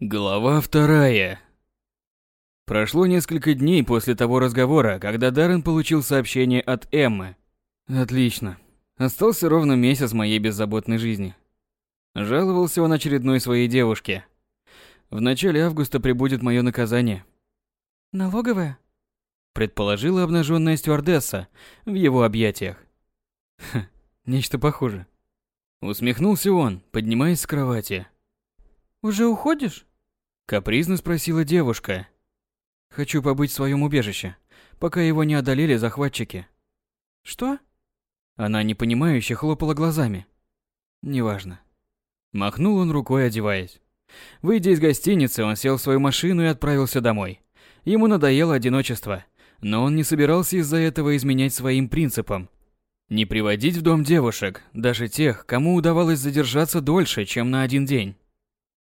Глава вторая. Прошло несколько дней после того разговора, когда Даррен получил сообщение от Эммы. Отлично. Остался ровно месяц моей беззаботной жизни. Жаловался он очередной своей девушке. В начале августа прибудет мое наказание. Налоговая? Предположила обнаженная стюардесса в его объятиях. Ха, нечто похуже. Усмехнулся он, поднимаясь с кровати. Уже уходишь? Капризно спросила девушка. Хочу побыть в своем убежище, пока его не одолели захватчики. Что? Она непонимающе хлопала глазами. Неважно. Махнул он рукой, одеваясь. Выйдя из гостиницы, он сел в свою машину и отправился домой. Ему надоело одиночество, но он не собирался из-за этого изменять своим принципам. Не приводить в дом девушек, даже тех, кому удавалось задержаться дольше, чем на один день.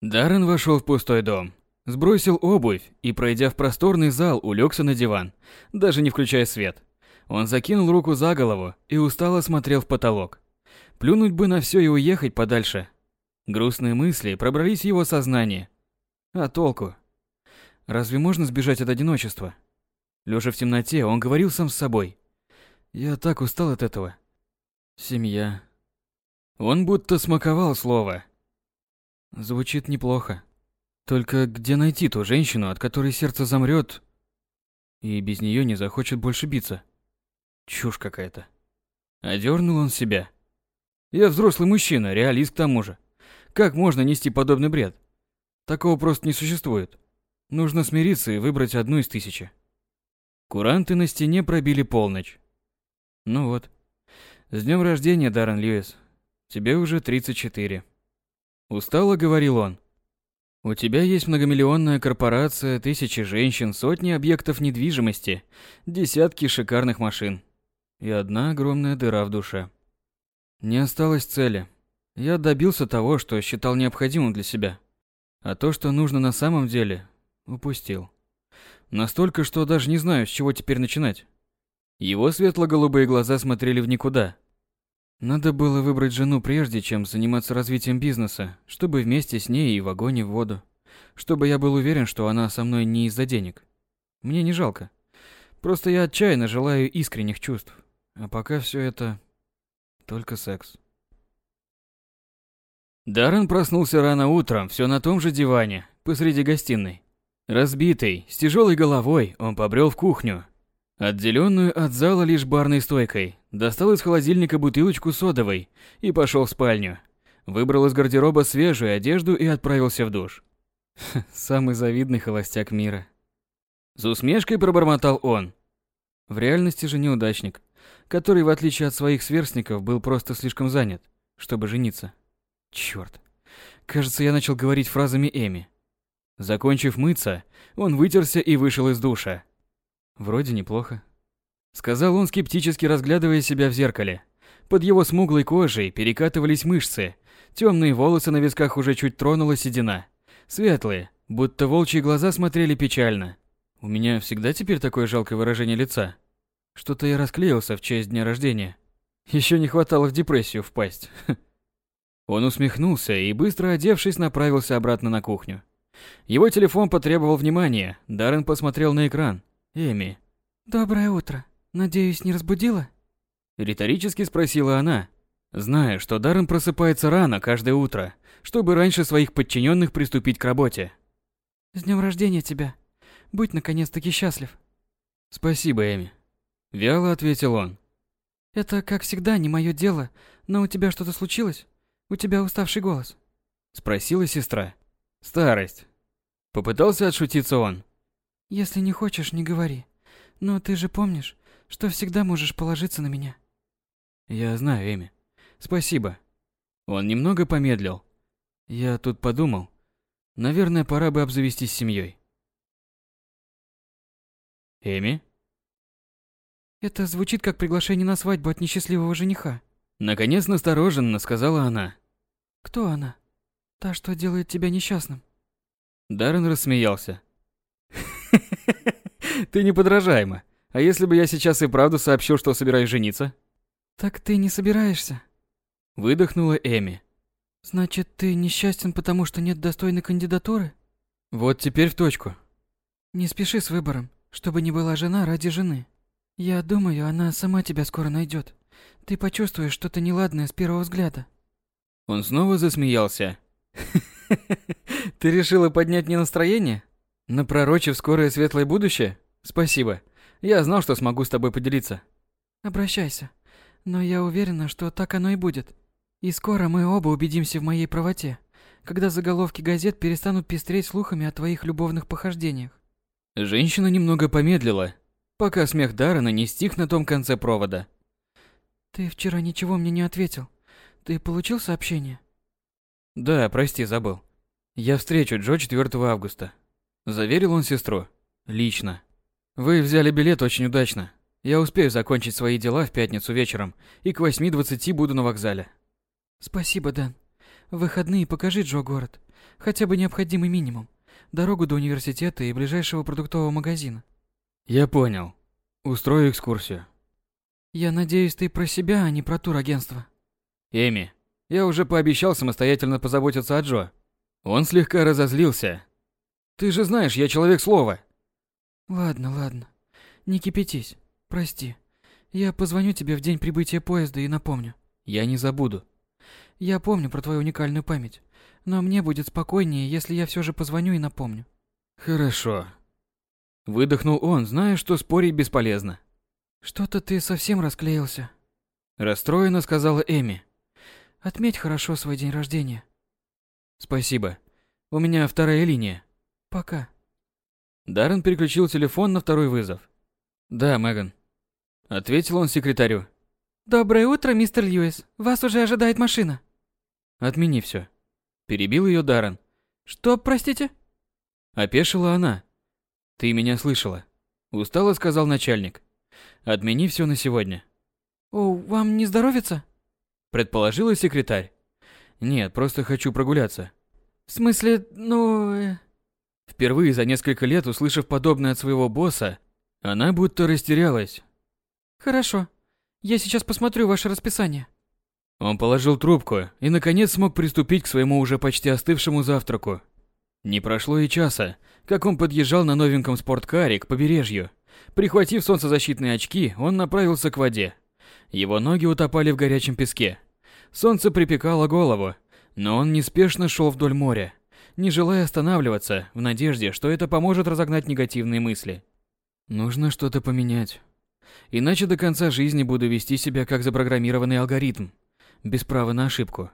Даррен вошел в пустой дом, сбросил обувь и, пройдя в просторный зал, улегся на диван, даже не включая свет. Он закинул руку за голову и устало смотрел в потолок. Плюнуть бы на все и уехать подальше. Грустные мысли пробрались в его сознание. А толку? Разве можно сбежать от одиночества? Лежа в темноте, он говорил сам с собой. Я так устал от этого. Семья. Он будто смаковал слово, Звучит неплохо. Только где найти ту женщину, от которой сердце замрет и без нее не захочет больше биться? Чушь какая-то. Одернул он себя. Я взрослый мужчина, реалист к тому же. Как можно нести подобный бред? Такого просто не существует. Нужно смириться и выбрать одну из тысячи. Куранты на стене пробили полночь. Ну вот. С днем рождения, Даррен Льюис. Тебе уже 34. Устало говорил он. У тебя есть многомиллионная корпорация, тысячи женщин, сотни объектов недвижимости, десятки шикарных машин. И одна огромная дыра в душе. Не осталось цели. Я добился того, что считал необходимым для себя. А то, что нужно на самом деле, упустил. Настолько, что даже не знаю, с чего теперь начинать. Его светло-голубые глаза смотрели в никуда, надо было выбрать жену прежде, чем заниматься развитием бизнеса, чтобы вместе с ней и в огонь и в воду. Чтобы я был уверен, что она со мной не из-за денег. Мне не жалко. Просто я отчаянно желаю искренних чувств. А пока все это только секс. Даррен проснулся рано утром, все на том же диване, посреди гостиной. Разбитый, с тяжелой головой, он побрел в кухню, отделенную от зала лишь барной стойкой, достал из холодильника бутылочку содовой и пошел в спальню. Выбрал из гардероба свежую одежду и отправился в душ. Самый завидный холостяк мира. С усмешкой пробормотал он. В реальности же неудачник, который, в отличие от своих сверстников, был просто слишком занят, чтобы жениться. Чёрт. Кажется, я начал говорить фразами Эми. Закончив мыться, он вытерся и вышел из душа. Вроде неплохо. Сказал он, скептически разглядывая себя в зеркале. Под его смуглой кожей перекатывались мышцы. Темные волосы на висках уже чуть тронула седина. Светлые, будто волчьи глаза смотрели печально. У меня всегда теперь такое жалкое выражение лица. Что-то я расклеился в честь дня рождения. Еще не хватало в депрессию впасть. Он усмехнулся и, быстро одевшись, направился обратно на кухню. Его телефон потребовал внимания. Даррен посмотрел на экран. Эми. «Доброе утро. Надеюсь, не разбудила?» Риторически спросила она, зная, что Даррен просыпается рано каждое утро, чтобы раньше своих подчиненных приступить к работе. «С днем рождения тебя. Будь наконец-таки счастлив». «Спасибо, Эми». Вяло ответил он. «Это, как всегда, не мое дело, но у тебя что-то случилось? У тебя уставший голос?» Спросила сестра. «Старость». Попытался отшутиться он. Если не хочешь, не говори. Но ты же помнишь, что всегда можешь положиться на меня. Я знаю, Эми. Спасибо. Он немного помедлил. Я тут подумал. Наверное, пора бы обзавестись семьей. Эми? Это звучит как приглашение на свадьбу от несчастливого жениха. Наконец настороженно сказала она. Кто она? Та, что делает тебя несчастным. Даррен рассмеялся. Ты неподражаема. А если бы я сейчас и правду сообщил, что собираюсь жениться? Так ты не собираешься? Выдохнула Эми. Значит, ты несчастен, потому что нет достойной кандидатуры? Вот теперь в точку. Не спеши с выбором, чтобы не была жена ради жены. Я думаю, она сама тебя скоро найдет. Ты почувствуешь что-то неладное с первого взгляда. Он снова засмеялся. Ты решила поднять мне настроение? Напророчив скорое светлое будущее? Спасибо. Я знал, что смогу с тобой поделиться. Обращайся. Но я уверена, что так оно и будет. И скоро мы оба убедимся в моей правоте, когда заголовки газет перестанут пестреть слухами о твоих любовных похождениях. Женщина немного помедлила, пока смех Даррена не стих на том конце провода. Ты вчера ничего мне не ответил. Ты получил сообщение? Да, прости, забыл. Я встречу Джо 4 августа. Заверил он сестру. Лично. Вы взяли билет очень удачно. Я успею закончить свои дела в пятницу вечером и к 8.20 буду на вокзале. Спасибо, Дэн. В выходные покажи Джо город. Хотя бы необходимый минимум. Дорогу до университета и ближайшего продуктового магазина. Я понял. Устрою экскурсию. Я надеюсь, ты про себя, а не про турагентство. Эми, я уже пообещал самостоятельно позаботиться о Джо. Он слегка разозлился. Ты же знаешь, я человек слова. Ладно, ладно. Не кипятись. Прости. Я позвоню тебе в день прибытия поезда и напомню. Я не забуду. Я помню про твою уникальную память, но мне будет спокойнее, если я все же позвоню и напомню. Хорошо. Выдохнул он, зная, что спорить бесполезно. Что-то ты совсем расклеился. Расстроенно сказала Эми. Отметь хорошо свой день рождения. Спасибо. У меня вторая линия. Пока. Даррен переключил телефон на второй вызов. Да, Меган. Ответил он секретарю. Доброе утро, мистер Льюис. Вас уже ожидает машина. Отмени все. Перебил ее Даррен. Что, простите? Опешила она. Ты меня слышала. Устало сказал начальник. Отмени все на сегодня. О, вам не здоровится? Предположила секретарь. Нет, просто хочу прогуляться. В смысле, ну... Впервые за несколько лет, услышав подобное от своего босса, она будто растерялась. Хорошо. Я сейчас посмотрю ваше расписание. Он положил трубку и, наконец, смог приступить к своему уже почти остывшему завтраку. Не прошло и часа, как он подъезжал на новеньком спорткаре к побережью. Прихватив солнцезащитные очки, он направился к воде. Его ноги утопали в горячем песке. Солнце припекало голову, но он неспешно шел вдоль моря, не желая останавливаться, в надежде, что это поможет разогнать негативные мысли. Нужно что-то поменять. Иначе до конца жизни буду вести себя как запрограммированный алгоритм, без права на ошибку.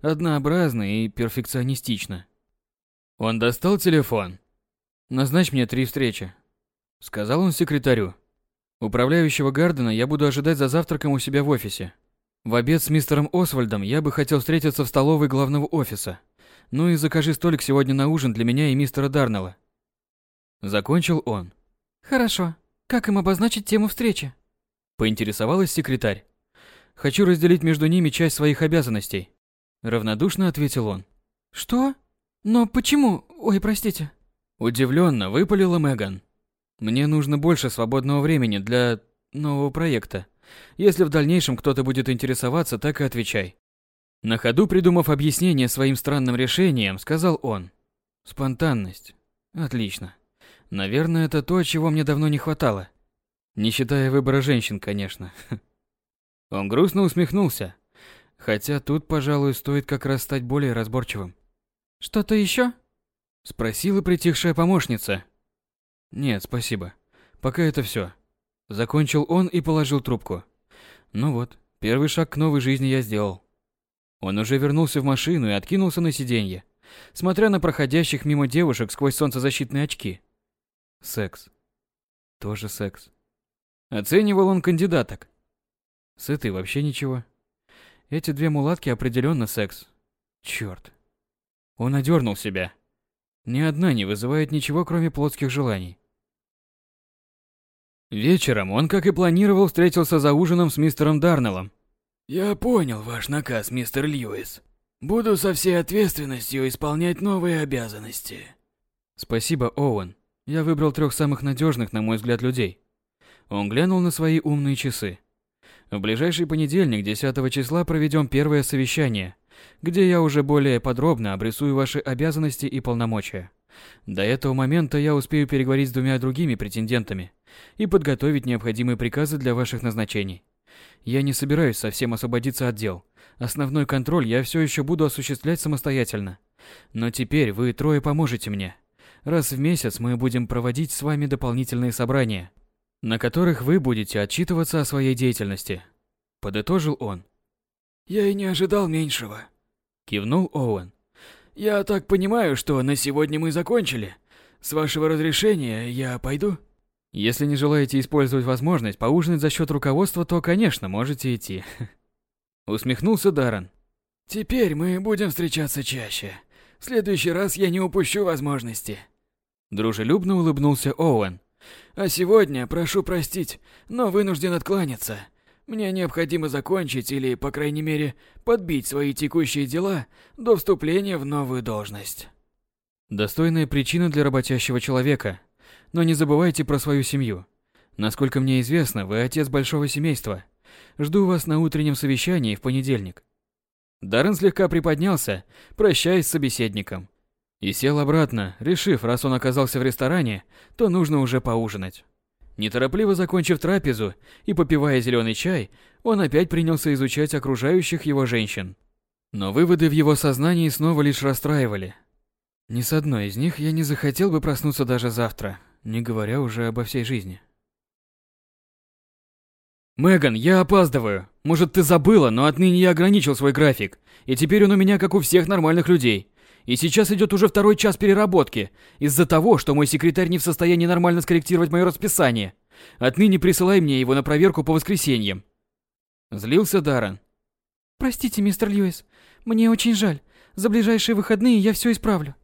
Однообразно и перфекционистично. Он достал телефон. «Назначь мне три встречи», — сказал он секретарю. «Управляющего Гардена я буду ожидать за завтраком у себя в офисе. В обед с мистером Освальдом я бы хотел встретиться в столовой главного офиса. Ну и закажи столик сегодня на ужин для меня и мистера Дарнелла». Закончил он. Хорошо. Как им обозначить тему встречи? Поинтересовалась секретарь. Хочу разделить между ними часть своих обязанностей. Равнодушно ответил он. Что? Но почему? Ой, простите. Удивленно выпалила Меган. Мне нужно больше свободного времени для нового проекта. Если в дальнейшем кто-то будет интересоваться, так и отвечай. На ходу придумав объяснение своим странным решениям, сказал он. Спонтанность. Отлично. Наверное, это то, чего мне давно не хватало. Не считая выбора женщин, конечно. Он грустно усмехнулся. Хотя тут, пожалуй, стоит как раз стать более разборчивым. «Что-то еще? Спросила притихшая помощница. «Нет, спасибо. Пока это все. Закончил он и положил трубку. Ну вот, первый шаг к новой жизни я сделал. Он уже вернулся в машину и откинулся на сиденье, смотря на проходящих мимо девушек сквозь солнцезащитные очки. Секс. Тоже секс. Оценивал он кандидаток. С этой вообще ничего. Эти две мулатки определенно секс. Черт. Он одернул себя. Ни одна не вызывает ничего, кроме плотских желаний. Вечером он, как и планировал, встретился за ужином с мистером Дарнеллом. «Я понял ваш наказ, мистер Льюис. Буду со всей ответственностью исполнять новые обязанности». Спасибо, Оуэн. Я выбрал трех самых надежных, на мой взгляд, людей. Он глянул на свои умные часы. В ближайший понедельник, 10 числа, проведем первое совещание, где я уже более подробно обрисую ваши обязанности и полномочия. До этого момента я успею переговорить с двумя другими претендентами и подготовить необходимые приказы для ваших назначений. Я не собираюсь совсем освободиться от дел. Основной контроль я все еще буду осуществлять самостоятельно. Но теперь вы трое поможете мне. Раз в месяц мы будем проводить с вами дополнительные собрания, на которых вы будете отчитываться о своей деятельности. Подытожил он. Я и не ожидал меньшего. Кивнул Оуэн. Я так понимаю, что на сегодня мы закончили. С вашего разрешения я пойду? Если не желаете использовать возможность поужинать за счет руководства, то, конечно, можете идти. Усмехнулся Даррен. Теперь мы будем встречаться чаще. В следующий раз я не упущу возможности. Дружелюбно улыбнулся Оуэн. А сегодня, прошу простить, но вынужден откланяться. Мне необходимо закончить или, по крайней мере, подбить свои текущие дела до вступления в новую должность. Достойная причина для работящего человека. Но не забывайте про свою семью. Насколько мне известно, вы отец большого семейства. Жду вас на утреннем совещании в понедельник. Даррен слегка приподнялся, прощаясь с собеседником. И сел обратно, решив, раз он оказался в ресторане, то нужно уже поужинать. Неторопливо закончив трапезу и попивая зеленый чай, он опять принялся изучать окружающих его женщин. Но выводы в его сознании снова лишь расстраивали. Ни с одной из них я не захотел бы проснуться даже завтра, не говоря уже обо всей жизни. «Меган, я опаздываю. Может, ты забыла, но отныне я ограничил свой график, и теперь он у меня как у всех нормальных людей. И сейчас идет уже второй час переработки, из-за того, что мой секретарь не в состоянии нормально скорректировать мое расписание. Отныне присылай мне его на проверку по воскресеньям. Злился Даррен. Простите, мистер Льюис, мне очень жаль. За ближайшие выходные я все исправлю.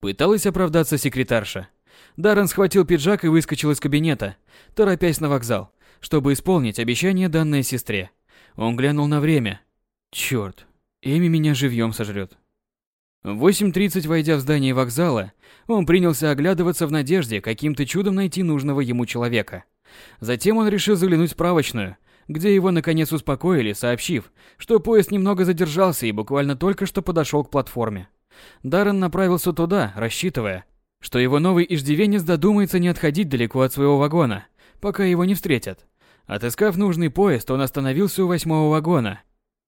Пыталась оправдаться секретарша. Даррен схватил пиджак и выскочил из кабинета, торопясь на вокзал, чтобы исполнить обещание данной сестре. Он глянул на время. Черт, Эми меня живьем сожрет. В 8.30, войдя в здание вокзала, он принялся оглядываться в надежде каким-то чудом найти нужного ему человека. Затем он решил заглянуть в справочную, где его наконец успокоили, сообщив, что поезд немного задержался и буквально только что подошел к платформе. Даррен направился туда, рассчитывая, что его новый иждивенец додумается не отходить далеко от своего вагона, пока его не встретят. Отыскав нужный поезд, он остановился у восьмого вагона,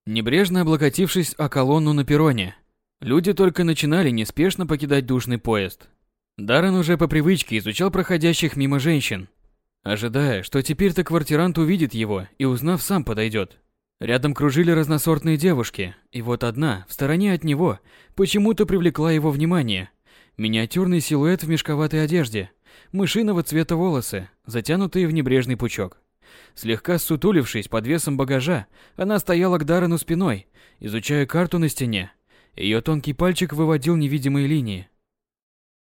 небрежно облокотившись о колонну на перроне. Люди только начинали неспешно покидать душный поезд. Даррен уже по привычке изучал проходящих мимо женщин, ожидая, что теперь-то квартирант увидит его и, узнав, сам подойдет. Рядом кружили разносортные девушки, и вот одна, в стороне от него, почему-то привлекла его внимание. Миниатюрный силуэт в мешковатой одежде, мышиного цвета волосы, затянутые в небрежный пучок. Слегка сутулившись под весом багажа, она стояла к Даррену спиной, изучая карту на стене. Ее тонкий пальчик выводил невидимые линии.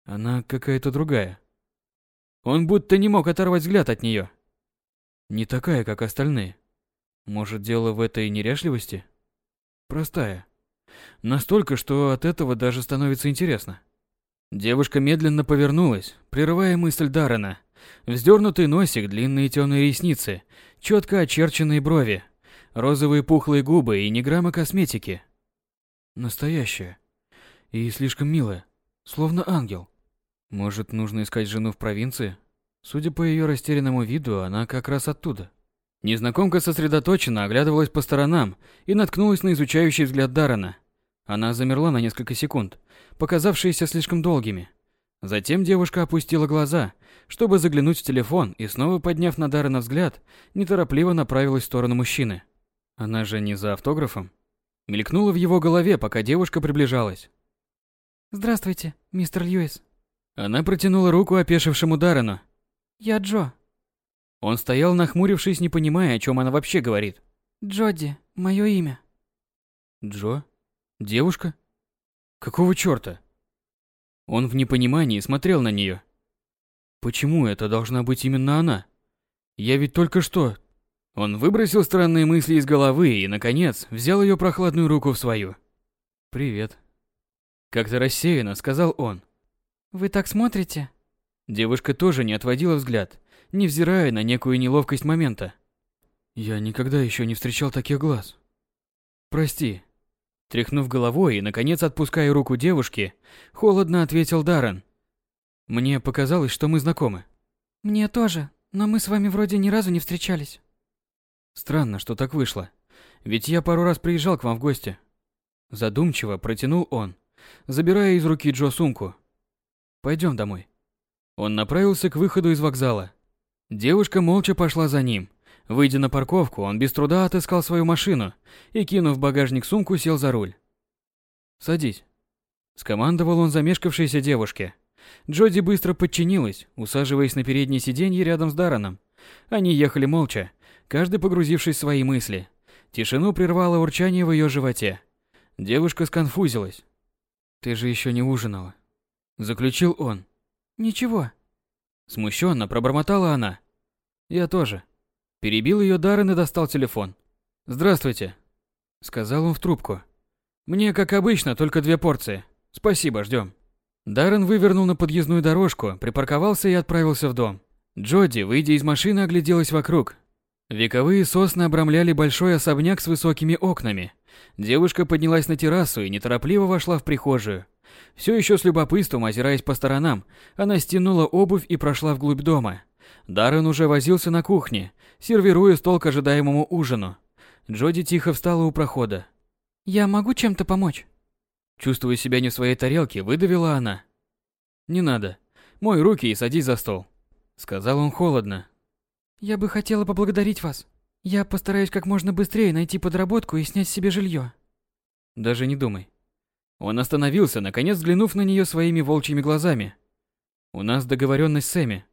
Она какая-то другая. Он будто не мог оторвать взгляд от нее. Не такая, как остальные. Может, дело в этой неряшливости? Простая. Настолько, что от этого даже становится интересно. Девушка медленно повернулась, прерывая мысль Даррена. Вздернутый носик, длинные темные ресницы, четко очерченные брови, розовые пухлые губы и ни грамма косметики. Настоящая. И слишком милая. Словно ангел. Может, нужно искать жену в провинции? Судя по ее растерянному виду, она как раз оттуда. Незнакомка сосредоточенно оглядывалась по сторонам и наткнулась на изучающий взгляд Дарана. Она замерла на несколько секунд, показавшиеся слишком долгими. Затем девушка опустила глаза, чтобы заглянуть в телефон и снова подняв на Дарана взгляд, неторопливо направилась в сторону мужчины. Она же не за автографом? Мелькнуло в его голове, пока девушка приближалась. «Здравствуйте, мистер Льюис». Она протянула руку опешившему Даррену. «Я Джо». Он стоял, нахмурившись, не понимая, о чем она вообще говорит. «Джоди, мое имя». «Джо? Девушка? Какого чёрта?» Он в непонимании смотрел на нее. «Почему это должна быть именно она? Я ведь только что он выбросил странные мысли из головы и, наконец, взял ее прохладную руку в свою. «Привет». Как-то рассеянно сказал он. «Вы так смотрите?» Девушка тоже не отводила взгляд, невзирая на некую неловкость момента. «Я никогда еще не встречал таких глаз». «Прости». Тряхнув головой и, наконец, отпуская руку девушки, холодно ответил Даррен. Мне показалось, что мы знакомы. Мне тоже, но мы с вами вроде ни разу не встречались. Странно, что так вышло. Ведь я пару раз приезжал к вам в гости. Задумчиво протянул он, забирая из руки Джо сумку. Пойдем домой. Он направился к выходу из вокзала. Девушка молча пошла за ним. Выйдя на парковку, он без труда отыскал свою машину и, кинув в багажник сумку, сел за руль. «Садись», — скомандовал он замешкавшейся девушке. Джоди быстро подчинилась, усаживаясь на переднее сиденье рядом с Дараном. Они ехали молча, каждый погрузившись в свои мысли. Тишину прервало урчание в ее животе. Девушка сконфузилась. «Ты же еще не ужинала», — заключил он. «Ничего». Смущенно пробормотала она. «Я тоже». Перебил ее Даррен и достал телефон. «Здравствуйте», — сказал он в трубку. «Мне, как обычно, только две порции. Спасибо, ждем». Даррен вывернул на подъездную дорожку, припарковался и отправился в дом. Джоди, выйдя из машины, огляделась вокруг. Вековые сосны обрамляли большой особняк с высокими окнами. Девушка поднялась на террасу и неторопливо вошла в прихожую. Все еще с любопытством, озираясь по сторонам, она стянула обувь и прошла вглубь дома. Даррен уже возился на кухне, сервируя стол к ожидаемому ужину. Джоди тихо встала у прохода. «Я могу чем-то помочь?» Чувствуя себя не в своей тарелке, выдавила она. «Не надо. Мой руки и садись за стол», — сказал он холодно. «Я бы хотела поблагодарить вас. Я постараюсь как можно быстрее найти подработку и снять себе жилье». «Даже не думай». Он остановился, наконец взглянув на нее своими волчьими глазами. «У нас договоренность с Эми.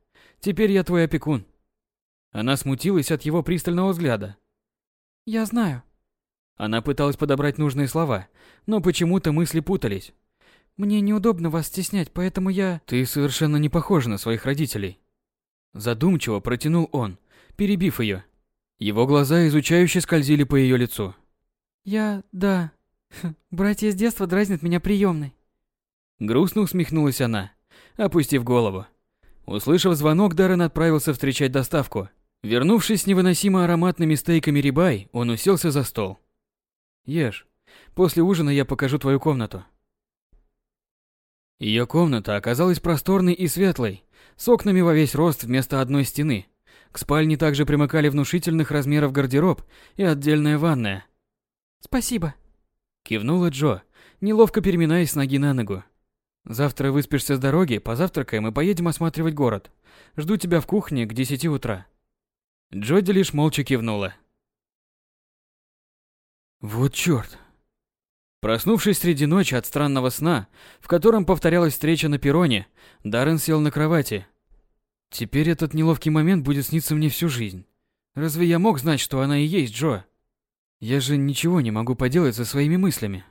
Теперь я твой опекун». Она смутилась от его пристального взгляда. «Я знаю». Она пыталась подобрать нужные слова, но почему-то мысли путались. «Мне неудобно вас стеснять, поэтому я...» «Ты совершенно не похожа на своих родителей». Задумчиво протянул он, перебив ее. Его глаза изучающе скользили по ее лицу. «Я... да. Братья с детства дразнят меня приемной». Грустно усмехнулась она, опустив голову. Услышав звонок, Даррен отправился встречать доставку. Вернувшись с невыносимо ароматными стейками рибай, он уселся за стол. «Ешь. После ужина я покажу твою комнату». Ее комната оказалась просторной и светлой, с окнами во весь рост вместо одной стены. К спальне также примыкали внушительных размеров гардероб и отдельная ванная. «Спасибо», — кивнула Джо, неловко переминаясь с ноги на ногу. «Завтра выспишься с дороги, позавтракаем и поедем осматривать город. Жду тебя в кухне к десяти утра». Джоди лишь молча кивнула. Вот чёрт. Проснувшись среди ночи от странного сна, в котором повторялась встреча на перроне, Даррен сел на кровати. Теперь этот неловкий момент будет сниться мне всю жизнь. Разве я мог знать, что она и есть Джо? Я же ничего не могу поделать со своими мыслями.